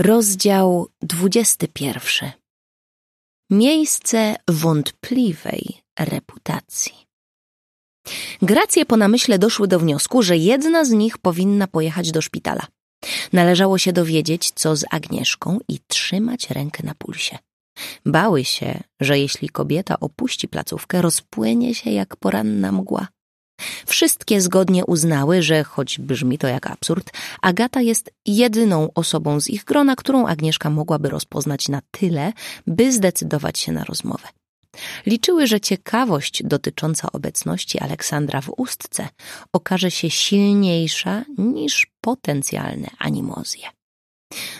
Rozdział 21. Miejsce wątpliwej reputacji. Gracje po namyśle doszły do wniosku, że jedna z nich powinna pojechać do szpitala. Należało się dowiedzieć, co z Agnieszką i trzymać rękę na pulsie. Bały się, że jeśli kobieta opuści placówkę, rozpłynie się jak poranna mgła. Wszystkie zgodnie uznały, że choć brzmi to jak absurd, Agata jest jedyną osobą z ich grona, którą Agnieszka mogłaby rozpoznać na tyle, by zdecydować się na rozmowę. Liczyły, że ciekawość dotycząca obecności Aleksandra w ustce okaże się silniejsza niż potencjalne animozje.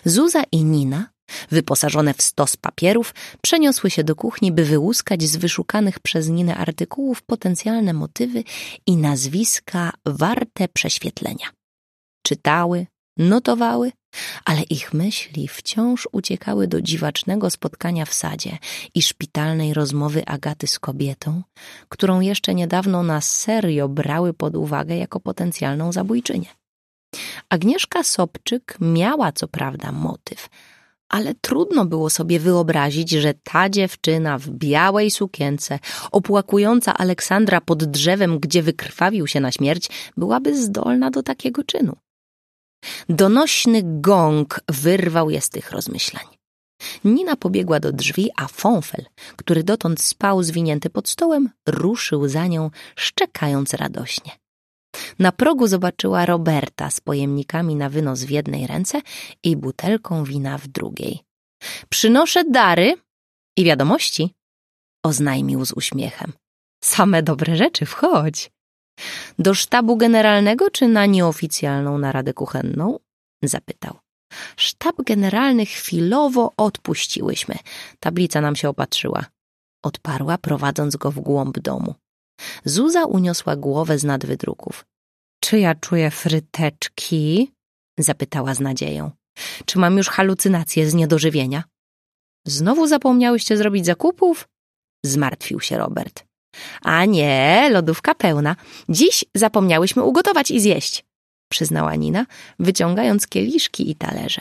Zuza i Nina wyposażone w stos papierów, przeniosły się do kuchni, by wyłuskać z wyszukanych przez Ninę artykułów potencjalne motywy i nazwiska warte prześwietlenia. Czytały, notowały, ale ich myśli wciąż uciekały do dziwacznego spotkania w sadzie i szpitalnej rozmowy Agaty z kobietą, którą jeszcze niedawno na serio brały pod uwagę jako potencjalną zabójczynię. Agnieszka Sobczyk miała co prawda motyw, ale trudno było sobie wyobrazić, że ta dziewczyna w białej sukience, opłakująca Aleksandra pod drzewem, gdzie wykrwawił się na śmierć, byłaby zdolna do takiego czynu. Donośny gong wyrwał je z tych rozmyślań. Nina pobiegła do drzwi, a Fonfel, który dotąd spał zwinięty pod stołem, ruszył za nią, szczekając radośnie. Na progu zobaczyła Roberta z pojemnikami na wynos w jednej ręce i butelką wina w drugiej. Przynoszę dary i wiadomości, oznajmił z uśmiechem. Same dobre rzeczy, wchodź. Do sztabu generalnego czy na nieoficjalną naradę kuchenną? Zapytał. Sztab generalny chwilowo odpuściłyśmy. Tablica nam się opatrzyła. Odparła, prowadząc go w głąb domu. Zuza uniosła głowę z nadwydruków. Czy ja czuję fryteczki? Zapytała z nadzieją. Czy mam już halucynacje z niedożywienia? Znowu zapomniałyście zrobić zakupów? Zmartwił się Robert. A nie, lodówka pełna. Dziś zapomniałyśmy ugotować i zjeść, przyznała Nina, wyciągając kieliszki i talerze.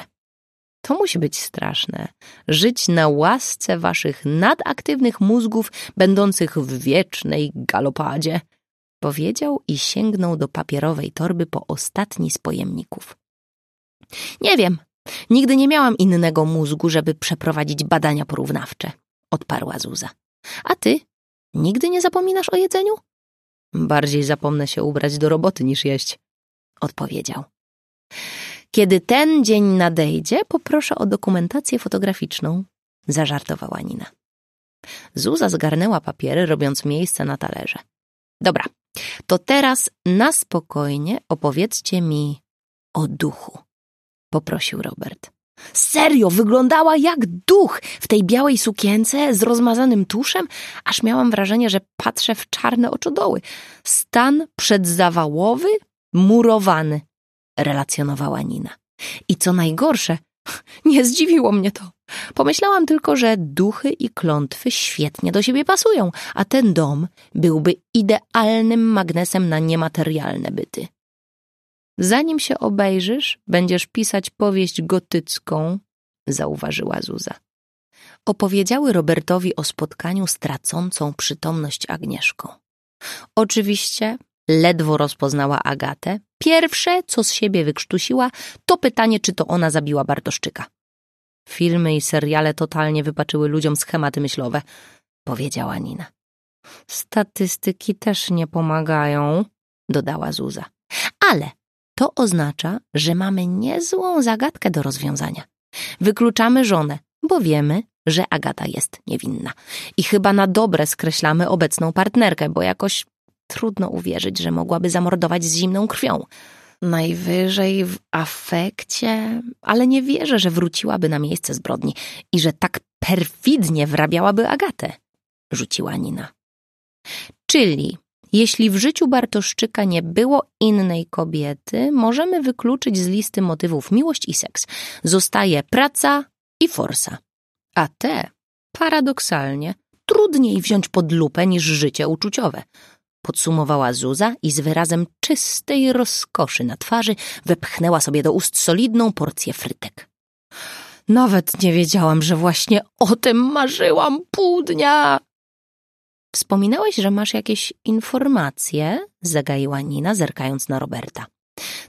To musi być straszne. Żyć na łasce waszych nadaktywnych mózgów, będących w wiecznej galopadzie. Powiedział i sięgnął do papierowej torby po ostatni z pojemników. Nie wiem. Nigdy nie miałam innego mózgu, żeby przeprowadzić badania porównawcze. Odparła Zuza. A ty? Nigdy nie zapominasz o jedzeniu? Bardziej zapomnę się ubrać do roboty niż jeść. Odpowiedział. Kiedy ten dzień nadejdzie, poproszę o dokumentację fotograficzną, zażartowała Nina. Zuza zgarnęła papiery, robiąc miejsce na talerze. Dobra, to teraz na spokojnie opowiedzcie mi o duchu, poprosił Robert. Serio, wyglądała jak duch w tej białej sukience z rozmazanym tuszem, aż miałam wrażenie, że patrzę w czarne oczodoły. Stan przedzawałowy, murowany relacjonowała Nina. I co najgorsze, nie zdziwiło mnie to. Pomyślałam tylko, że duchy i klątwy świetnie do siebie pasują, a ten dom byłby idealnym magnesem na niematerialne byty. Zanim się obejrzysz, będziesz pisać powieść gotycką, zauważyła Zuza. Opowiedziały Robertowi o spotkaniu z tracącą przytomność Agnieszką. Oczywiście ledwo rozpoznała Agatę, pierwsze, co z siebie wykrztusiła, to pytanie, czy to ona zabiła Bartoszczyka. Filmy i seriale totalnie wypaczyły ludziom schematy myślowe, powiedziała Nina. Statystyki też nie pomagają, dodała Zuza. Ale to oznacza, że mamy niezłą zagadkę do rozwiązania. Wykluczamy żonę, bo wiemy, że Agata jest niewinna. I chyba na dobre skreślamy obecną partnerkę, bo jakoś Trudno uwierzyć, że mogłaby zamordować z zimną krwią. Najwyżej w afekcie, ale nie wierzę, że wróciłaby na miejsce zbrodni i że tak perfidnie wrabiałaby Agatę, rzuciła Nina. Czyli, jeśli w życiu Bartoszczyka nie było innej kobiety, możemy wykluczyć z listy motywów miłość i seks. Zostaje praca i forsa. A te, paradoksalnie, trudniej wziąć pod lupę niż życie uczuciowe podsumowała Zuza i z wyrazem czystej rozkoszy na twarzy wepchnęła sobie do ust solidną porcję frytek. Nawet nie wiedziałam, że właśnie o tym marzyłam pół dnia. Wspominałeś, że masz jakieś informacje? Zagaiła Nina, zerkając na Roberta.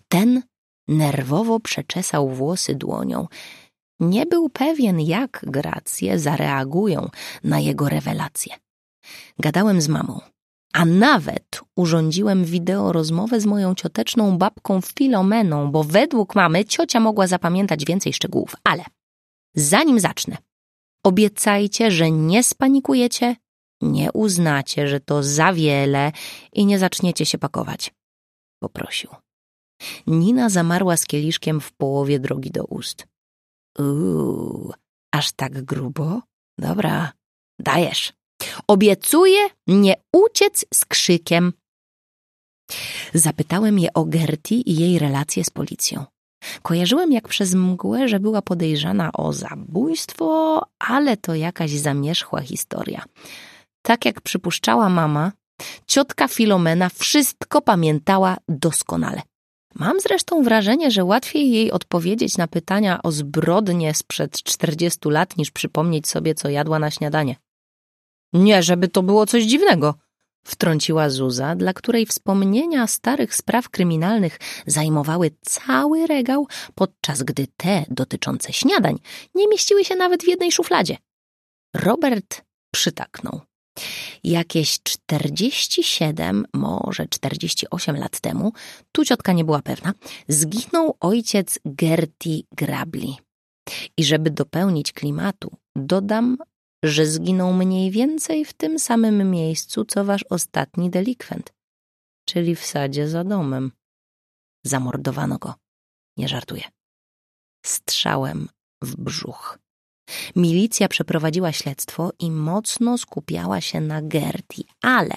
Ten nerwowo przeczesał włosy dłonią. Nie był pewien, jak Gracje zareagują na jego rewelacje. Gadałem z mamą, a nawet urządziłem wideo rozmowę z moją cioteczną babką Filomeną, bo według mamy ciocia mogła zapamiętać więcej szczegółów. Ale zanim zacznę, obiecajcie, że nie spanikujecie, nie uznacie, że to za wiele i nie zaczniecie się pakować. Poprosił. Nina zamarła z kieliszkiem w połowie drogi do ust. Uuu, aż tak grubo? Dobra, dajesz. Obiecuję nie uciec z krzykiem. Zapytałem je o Gerti i jej relacje z policją. Kojarzyłem jak przez mgłę, że była podejrzana o zabójstwo, ale to jakaś zamierzchła historia. Tak jak przypuszczała mama, ciotka Filomena wszystko pamiętała doskonale. Mam zresztą wrażenie, że łatwiej jej odpowiedzieć na pytania o zbrodnie sprzed 40 lat, niż przypomnieć sobie, co jadła na śniadanie. Nie, żeby to było coś dziwnego, wtrąciła Zuza, dla której wspomnienia starych spraw kryminalnych zajmowały cały regał, podczas gdy te dotyczące śniadań nie mieściły się nawet w jednej szufladzie. Robert przytaknął. Jakieś 47, może 48 lat temu, tu ciotka nie była pewna, zginął ojciec Gerti Grabli. I żeby dopełnić klimatu, dodam, że zginął mniej więcej w tym samym miejscu, co wasz ostatni delikwent, czyli w sadzie za domem. Zamordowano go. Nie żartuję. Strzałem w brzuch. Milicja przeprowadziła śledztwo i mocno skupiała się na Gerti, ale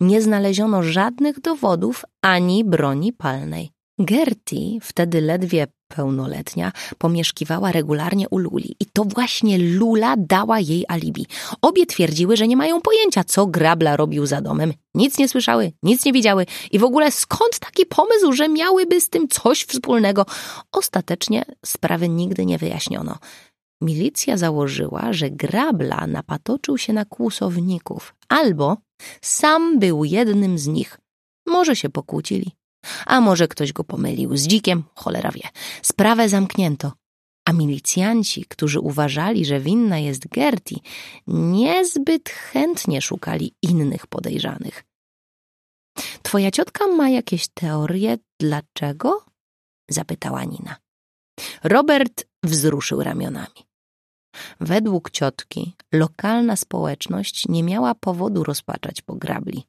nie znaleziono żadnych dowodów ani broni palnej. Gerti, wtedy ledwie pełnoletnia, pomieszkiwała regularnie u Luli i to właśnie Lula dała jej alibi. Obie twierdziły, że nie mają pojęcia, co Grabla robił za domem. Nic nie słyszały, nic nie widziały i w ogóle skąd taki pomysł, że miałyby z tym coś wspólnego? Ostatecznie sprawy nigdy nie wyjaśniono. Milicja założyła, że Grabla napatoczył się na kłusowników albo sam był jednym z nich. Może się pokłócili. A może ktoś go pomylił z dzikiem, cholera wie. Sprawę zamknięto. A milicjanci, którzy uważali, że winna jest Gerti, niezbyt chętnie szukali innych podejrzanych. Twoja ciotka ma jakieś teorie, dlaczego? zapytała Nina. Robert wzruszył ramionami. Według ciotki, lokalna społeczność nie miała powodu rozpaczać po grabli.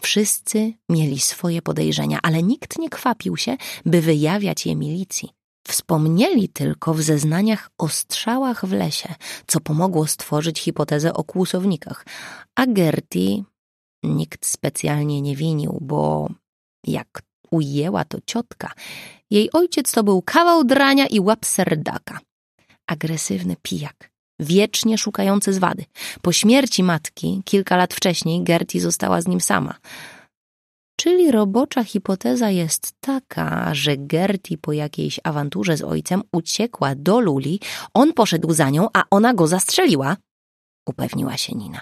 Wszyscy mieli swoje podejrzenia, ale nikt nie kwapił się, by wyjawiać je milicji. Wspomnieli tylko w zeznaniach o strzałach w lesie, co pomogło stworzyć hipotezę o kłusownikach. A Gerti nikt specjalnie nie winił, bo jak ujęła to ciotka, jej ojciec to był kawał drania i łap serdaka. Agresywny pijak, wiecznie szukający zwady. Po śmierci matki, kilka lat wcześniej, Gertie została z nim sama. Czyli robocza hipoteza jest taka, że Gertie po jakiejś awanturze z ojcem uciekła do Luli, on poszedł za nią, a ona go zastrzeliła, upewniła się Nina.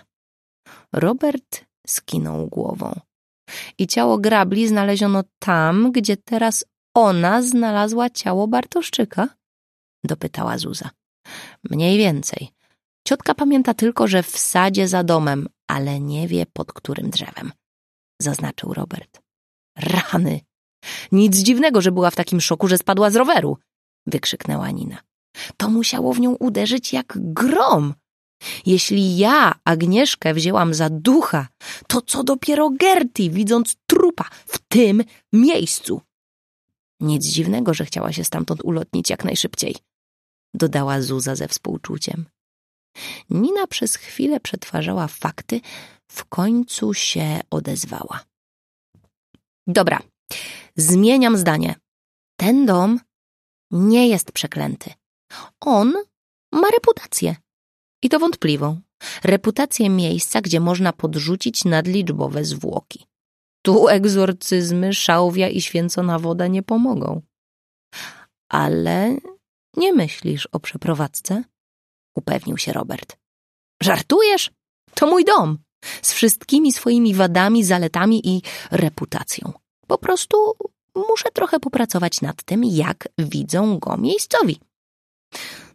Robert skinął głową. I ciało grabli znaleziono tam, gdzie teraz ona znalazła ciało Bartoszczyka? Dopytała Zuza. Mniej więcej. Ciotka pamięta tylko, że w sadzie za domem, ale nie wie pod którym drzewem. Zaznaczył Robert. Rany! Nic dziwnego, że była w takim szoku, że spadła z roweru! Wykrzyknęła Nina. To musiało w nią uderzyć jak grom. Jeśli ja Agnieszkę wzięłam za ducha, to co dopiero Gerti, widząc trupa w tym miejscu? Nic dziwnego, że chciała się stamtąd ulotnić jak najszybciej dodała Zuza ze współczuciem. Nina przez chwilę przetwarzała fakty, w końcu się odezwała. Dobra, zmieniam zdanie. Ten dom nie jest przeklęty. On ma reputację. I to wątpliwą. Reputację miejsca, gdzie można podrzucić nadliczbowe zwłoki. Tu egzorcyzmy, szałwia i święcona woda nie pomogą. Ale Nie myślisz o przeprowadzce? Upewnił się Robert. Żartujesz? To mój dom. Z wszystkimi swoimi wadami, zaletami i reputacją. Po prostu muszę trochę popracować nad tym, jak widzą go miejscowi.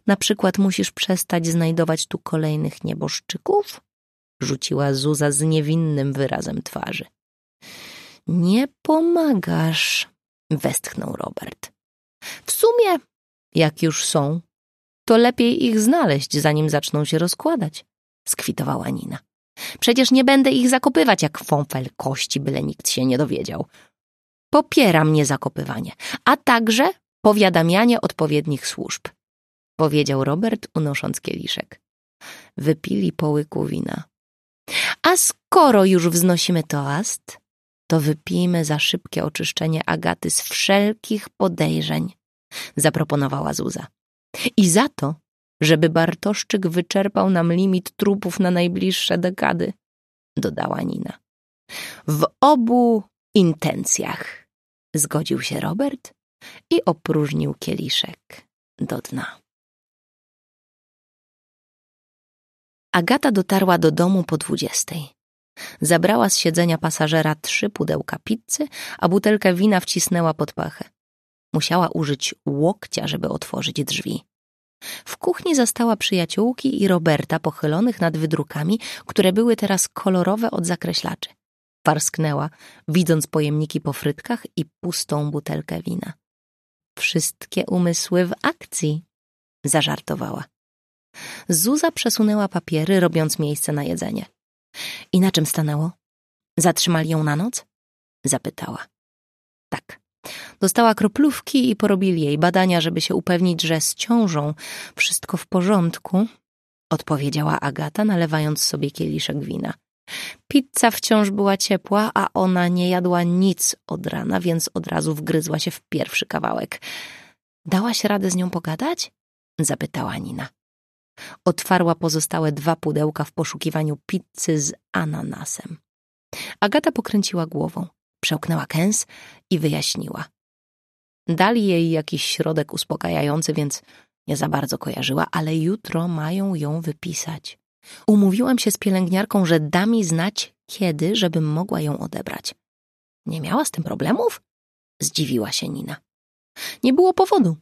Na przykład musisz przestać znajdować tu kolejnych nieboszczyków? Rzuciła Zuza z niewinnym wyrazem twarzy. Nie pomagasz, westchnął Robert. W sumie, jak już są, to lepiej ich znaleźć, zanim zaczną się rozkładać, skwitowała Nina. Przecież nie będę ich zakopywać jak fąfel kości, byle nikt się nie dowiedział. Popieram niezakopywanie, a także powiadamianie odpowiednich służb, powiedział Robert, unosząc kieliszek. Wypili po łyku wina. A skoro już wznosimy toast, to wypijmy za szybkie oczyszczenie Agaty z wszelkich podejrzeń, zaproponowała Zuza. I za to, żeby Bartoszczyk wyczerpał nam limit trupów na najbliższe dekady, dodała Nina. W obu intencjach, zgodził się Robert i opróżnił kieliszek do dna. Agata dotarła do domu po dwudziestej. Zabrała z siedzenia pasażera trzy pudełka pizzy, a butelkę wina wcisnęła pod pachę. Musiała użyć łokcia, żeby otworzyć drzwi. W kuchni zastała przyjaciółki i Roberta pochylonych nad wydrukami, które były teraz kolorowe od zakreślaczy. Parsknęła, widząc pojemniki po frytkach i pustą butelkę wina. Wszystkie umysły w akcji, zażartowała. Zuza przesunęła papiery, robiąc miejsce na jedzenie. I na czym stanęło? Zatrzymali ją na noc? Zapytała. Tak. Dostała kroplówki i porobili jej badania, żeby się upewnić, że z ciążą wszystko w porządku, odpowiedziała Agata, nalewając sobie kieliszek wina. Pizza wciąż była ciepła, a ona nie jadła nic od rana, więc od razu wgryzła się w pierwszy kawałek. Dałaś radę z nią pogadać? zapytała Nina. Otwarła pozostałe dwa pudełka w poszukiwaniu pizzy z ananasem. Agata pokręciła głową, przełknęła kęs i wyjaśniła. Dali jej jakiś środek uspokajający, więc nie za bardzo kojarzyła, ale jutro mają ją wypisać. Umówiłam się z pielęgniarką, że da mi znać kiedy, żebym mogła ją odebrać. Nie miała z tym problemów? Zdziwiła się Nina. Nie było powodu.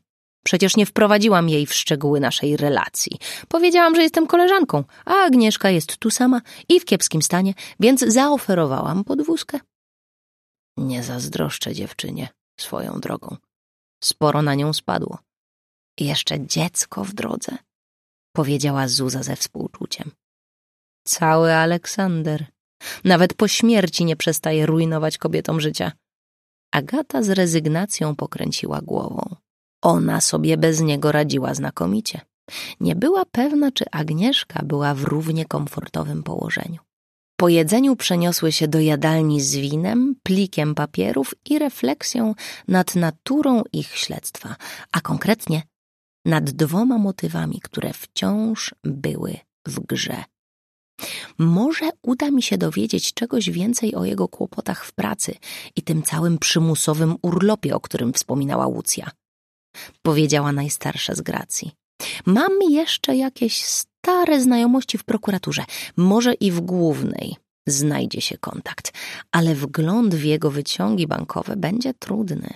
Przecież nie wprowadziłam jej w szczegóły naszej relacji. Powiedziałam, że jestem koleżanką, a Agnieszka jest tu sama i w kiepskim stanie, więc zaoferowałam podwózkę. Nie zazdroszczę dziewczynie swoją drogą. Sporo na nią spadło. Jeszcze dziecko w drodze, powiedziała Zuza ze współczuciem. Cały Aleksander. Nawet po śmierci nie przestaje rujnować kobietom życia. Agata z rezygnacją pokręciła głową. Ona sobie bez niego radziła znakomicie. Nie była pewna, czy Agnieszka była w równie komfortowym położeniu. Po jedzeniu przeniosły się do jadalni z winem, plikiem papierów i refleksją nad naturą ich śledztwa, a konkretnie nad dwoma motywami, które wciąż były w grze. Może uda mi się dowiedzieć czegoś więcej o jego kłopotach w pracy i tym całym przymusowym urlopie, o którym wspominała Łucja powiedziała najstarsza z Gracji. Mam jeszcze jakieś stare znajomości w prokuraturze, może i w głównej znajdzie się kontakt, ale wgląd w jego wyciągi bankowe będzie trudny.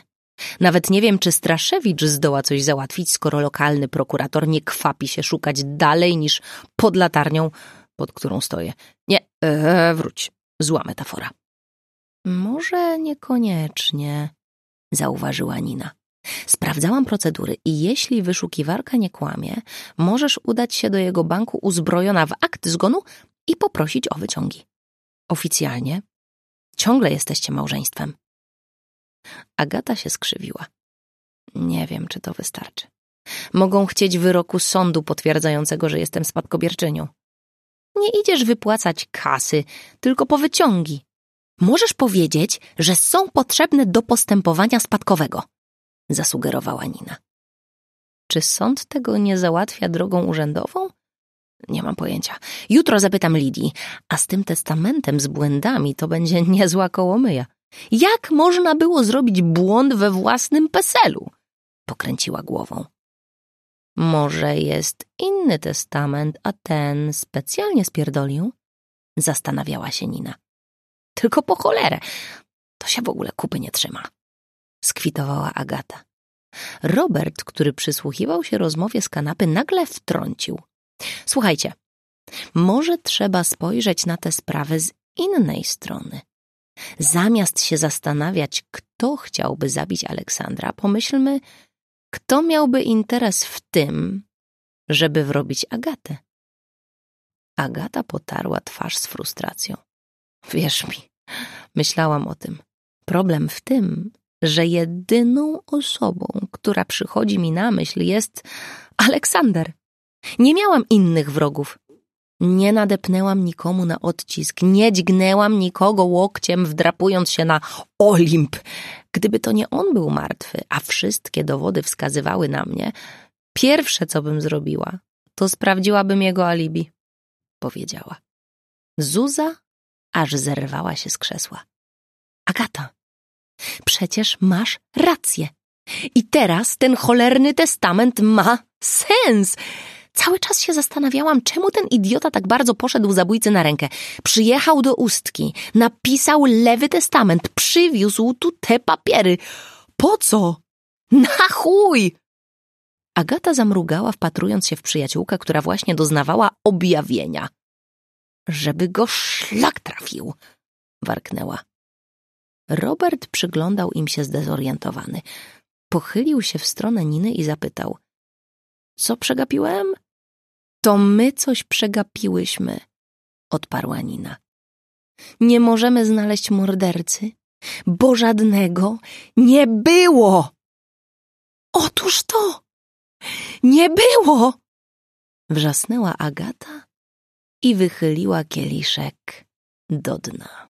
Nawet nie wiem, czy Straszewicz zdoła coś załatwić, skoro lokalny prokurator nie kwapi się szukać dalej niż pod latarnią, pod którą stoję. Nie, ee, wróć. Zła metafora. Może niekoniecznie, zauważyła Nina. Sprawdzałam procedury i jeśli wyszukiwarka nie kłamie, możesz udać się do jego banku uzbrojona w akt zgonu i poprosić o wyciągi. Oficjalnie ciągle jesteście małżeństwem. Agata się skrzywiła. Nie wiem, czy to wystarczy. Mogą chcieć wyroku sądu potwierdzającego, że jestem spadkobierczynią. Nie idziesz wypłacać kasy, tylko po wyciągi. Możesz powiedzieć, że są potrzebne do postępowania spadkowego zasugerowała Nina. Czy sąd tego nie załatwia drogą urzędową? Nie mam pojęcia. Jutro zapytam Lidii, a z tym testamentem z błędami to będzie niezła kołomyja. Jak można było zrobić błąd we własnym peselu? Pokręciła głową. Może jest inny testament, a ten specjalnie spierdolił? Zastanawiała się Nina. Tylko po cholerę. To się w ogóle kupy nie trzyma. Skwitowała Agata. Robert, który przysłuchiwał się rozmowie z kanapy, nagle wtrącił. Słuchajcie, może trzeba spojrzeć na tę sprawę z innej strony. Zamiast się zastanawiać, kto chciałby zabić Aleksandra, pomyślmy, kto miałby interes w tym, żeby wrobić Agatę. Agata potarła twarz z frustracją. Wierz mi, myślałam o tym. Problem w tym, że jedyną osobą, która przychodzi mi na myśl, jest Aleksander. Nie miałam innych wrogów. Nie nadepnęłam nikomu na odcisk, nie dźgnęłam nikogo łokciem, wdrapując się na Olimp. Gdyby to nie on był martwy, a wszystkie dowody wskazywały na mnie, pierwsze co bym zrobiła, to sprawdziłabym jego alibi, powiedziała. Zuza aż zerwała się z krzesła. Agata, przecież masz rację. I teraz ten cholerny testament ma sens. Cały czas się zastanawiałam, czemu ten idiota tak bardzo poszedł zabójcy na rękę. Przyjechał do Ustki, napisał lewy testament, przywiózł tu te papiery. Po co? Na chuj! Agata zamrugała, wpatrując się w przyjaciółkę, która właśnie doznawała objawienia. Żeby go szlak trafił, warknęła. Robert przyglądał im się zdezorientowany. Pochylił się w stronę Niny i zapytał. Co przegapiłem? To my coś przegapiłyśmy, odparła Nina. Nie możemy znaleźć mordercy, bo żadnego nie było. Otóż to! Nie było! Wrzasnęła Agata i wychyliła kieliszek do dna.